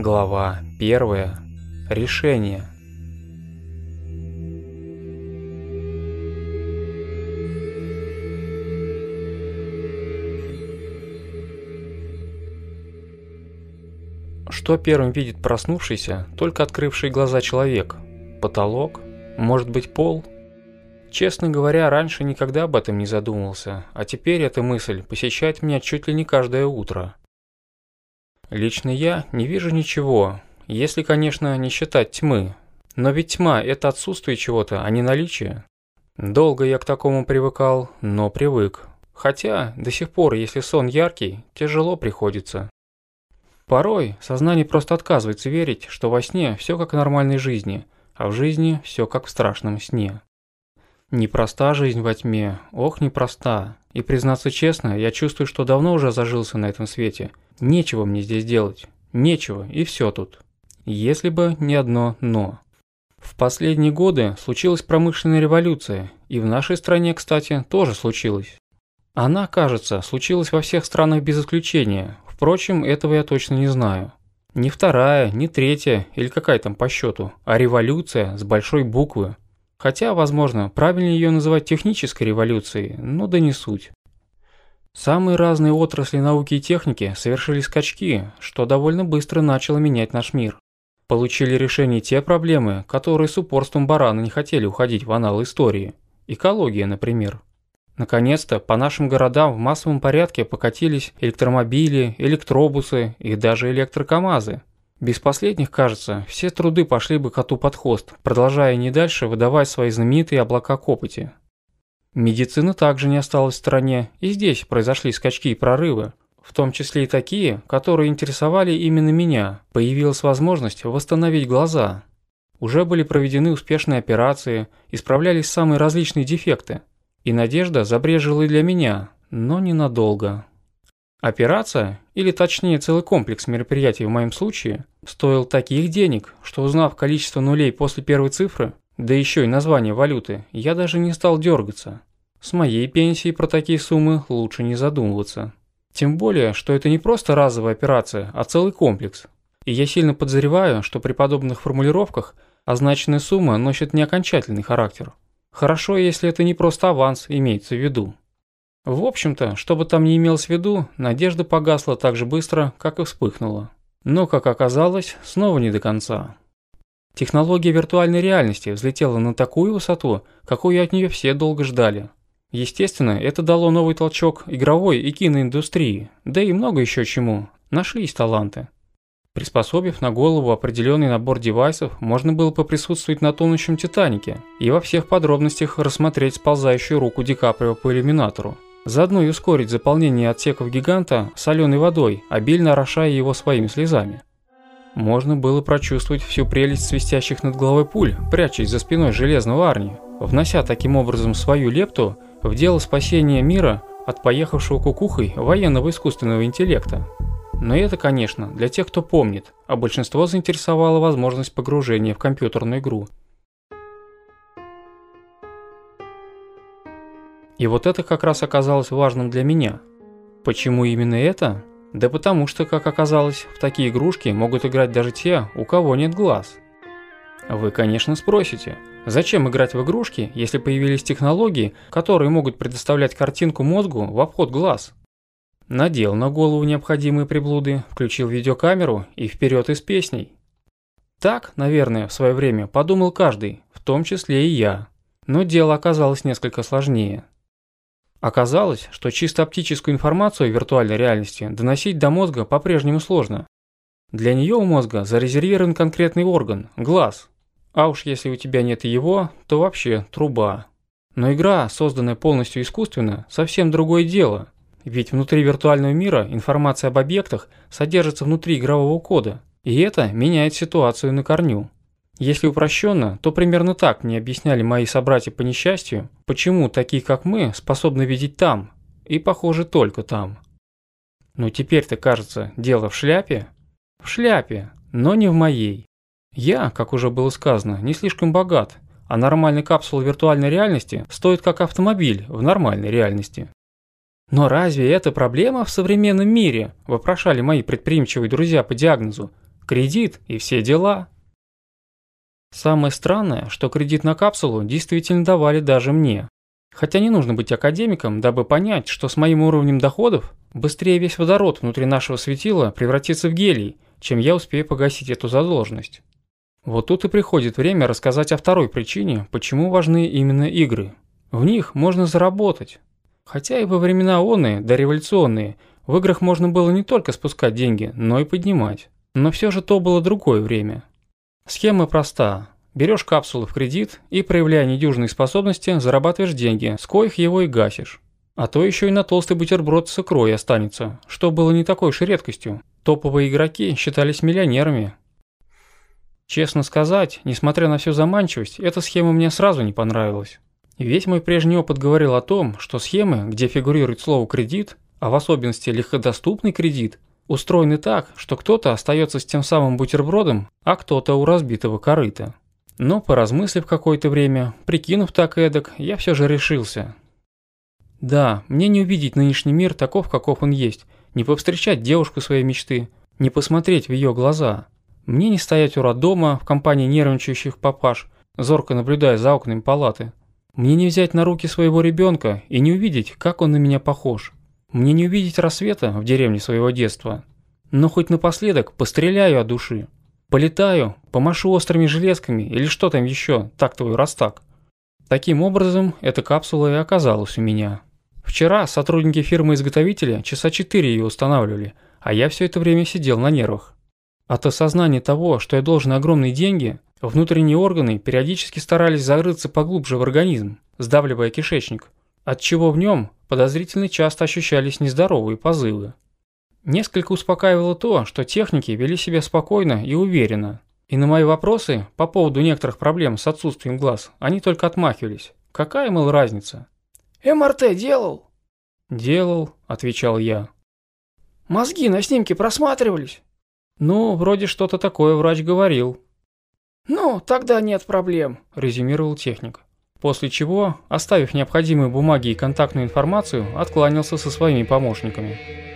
Глава 1. Решение. Что первым видит проснувшийся, только открывший глаза человек? Потолок? Может быть, пол? Честно говоря, раньше никогда об этом не задумывался, а теперь эта мысль посещает меня чуть ли не каждое утро – Лично я не вижу ничего, если, конечно, не считать тьмы. Но ведь тьма – это отсутствие чего-то, а не наличие. Долго я к такому привыкал, но привык. Хотя до сих пор, если сон яркий, тяжело приходится. Порой сознание просто отказывается верить, что во сне все как в нормальной жизни, а в жизни все как в страшном сне. Непроста жизнь во тьме, ох, непроста. И признаться честно, я чувствую, что давно уже зажился на этом свете. Нечего мне здесь делать. Нечего, и все тут. Если бы не одно «но». В последние годы случилась промышленная революция, и в нашей стране, кстати, тоже случилась. Она, кажется, случилась во всех странах без исключения, впрочем, этого я точно не знаю. Не вторая, не третья, или какая там по счету, а революция с большой буквы – Хотя, возможно, правильнее ее называть технической революцией, но да не суть. Самые разные отрасли науки и техники совершили скачки, что довольно быстро начало менять наш мир. Получили решение те проблемы, которые с упорством барана не хотели уходить в аналы истории. Экология, например. Наконец-то по нашим городам в массовом порядке покатились электромобили, электробусы и даже электрокамазы. Без последних, кажется, все труды пошли бы коту под хвост, продолжая не дальше выдавать свои знаменитые облака копоти. Медицина также не осталась в стороне, и здесь произошли скачки и прорывы, в том числе и такие, которые интересовали именно меня. Появилась возможность восстановить глаза. Уже были проведены успешные операции, исправлялись самые различные дефекты. И надежда забрежила и для меня, но ненадолго. Операция, или точнее целый комплекс мероприятий в моем случае, стоил таких денег, что узнав количество нулей после первой цифры, да еще и название валюты, я даже не стал дергаться. С моей пенсией про такие суммы лучше не задумываться. Тем более, что это не просто разовая операция, а целый комплекс. И я сильно подозреваю, что при подобных формулировках означенная сумма носит не окончательный характер. Хорошо, если это не просто аванс имеется в виду. В общем-то, что бы там ни имелось в виду, надежда погасла так же быстро, как и вспыхнула. Но, как оказалось, снова не до конца. Технология виртуальной реальности взлетела на такую высоту, какую от нее все долго ждали. Естественно, это дало новый толчок игровой и киноиндустрии, да и много еще чему. Нашлись таланты. Приспособив на голову определенный набор девайсов, можно было поприсутствовать на тонущем Титанике и во всех подробностях рассмотреть сползающую руку Ди Каприо по иллюминатору заодно и ускорить заполнение отсеков гиганта соленой водой, обильно орошая его своими слезами. Можно было прочувствовать всю прелесть свистящих над головой пуль, прячась за спиной железного Арни, внося таким образом свою лепту в дело спасения мира от поехавшего кукухой военного искусственного интеллекта. Но это, конечно, для тех, кто помнит, а большинство заинтересовало возможность погружения в компьютерную игру, И вот это как раз оказалось важным для меня. Почему именно это? Да потому что, как оказалось, в такие игрушки могут играть даже те, у кого нет глаз. Вы, конечно, спросите, зачем играть в игрушки, если появились технологии, которые могут предоставлять картинку мозгу в обход глаз? Надел на голову необходимые приблуды, включил видеокамеру и вперед из песней. Так, наверное, в свое время подумал каждый, в том числе и я. Но дело оказалось несколько сложнее. Оказалось, что чисто оптическую информацию о виртуальной реальности доносить до мозга по-прежнему сложно. Для нее у мозга зарезервирован конкретный орган – глаз. А уж если у тебя нет его, то вообще труба. Но игра, созданная полностью искусственно, совсем другое дело. Ведь внутри виртуального мира информация об объектах содержится внутри игрового кода, и это меняет ситуацию на корню. Если упрощенно, то примерно так мне объясняли мои собратья по несчастью, почему такие, как мы, способны видеть там, и, похоже, только там. Но теперь-то, кажется, дело в шляпе. В шляпе, но не в моей. Я, как уже было сказано, не слишком богат, а нормальный капсул виртуальной реальности стоит как автомобиль в нормальной реальности. Но разве это проблема в современном мире, вопрошали мои предприимчивые друзья по диагнозу. Кредит и все дела. Самое странное, что кредит на капсулу действительно давали даже мне. Хотя не нужно быть академиком, дабы понять, что с моим уровнем доходов быстрее весь водород внутри нашего светила превратится в гелий, чем я успею погасить эту задолженность. Вот тут и приходит время рассказать о второй причине, почему важны именно игры. В них можно заработать. Хотя и во времена оные, дореволюционные, в играх можно было не только спускать деньги, но и поднимать. Но все же то было другое время. Схема проста. Берешь капсулы в кредит и, проявляя недюжные способности, зарабатываешь деньги, с коих его и гасишь. А то еще и на толстый бутерброд с икрой останется, что было не такой уж редкостью. Топовые игроки считались миллионерами. Честно сказать, несмотря на всю заманчивость, эта схема мне сразу не понравилась. Весь мой прежний опыт говорил о том, что схемы, где фигурирует слово «кредит», а в особенности легкодоступный кредит, устроены так, что кто-то остается с тем самым бутербродом, а кто-то у разбитого корыта. Но, поразмыслив какое-то время, прикинув так эдак, я все же решился. Да, мне не увидеть нынешний мир таков, каков он есть, не повстречать девушку своей мечты, не посмотреть в ее глаза. Мне не стоять у роддома в компании нервничающих папаш, зорко наблюдая за окнами палаты. Мне не взять на руки своего ребенка и не увидеть, как он на меня похож. Мне не увидеть рассвета в деревне своего детства, но хоть напоследок постреляю от души. Полетаю, помашу острыми железками или что там еще, так твой раз так. Таким образом, эта капсула и оказалась у меня. Вчера сотрудники фирмы-изготовителя часа четыре ее устанавливали, а я все это время сидел на нервах. От осознания того, что я должен огромные деньги, внутренние органы периодически старались зарыться поглубже в организм, сдавливая кишечник, отчего в нем подозрительно часто ощущались нездоровые позывы. Несколько успокаивало то, что техники вели себя спокойно и уверенно. И на мои вопросы по поводу некоторых проблем с отсутствием глаз они только отмахивались. Какая, мол, разница? «МРТ делал?» «Делал», — отвечал я. «Мозги на снимке просматривались?» «Ну, вроде что-то такое врач говорил». «Ну, тогда нет проблем», — резюмировал техник после чего, оставив необходимые бумаги и контактную информацию, откланялся со своими помощниками.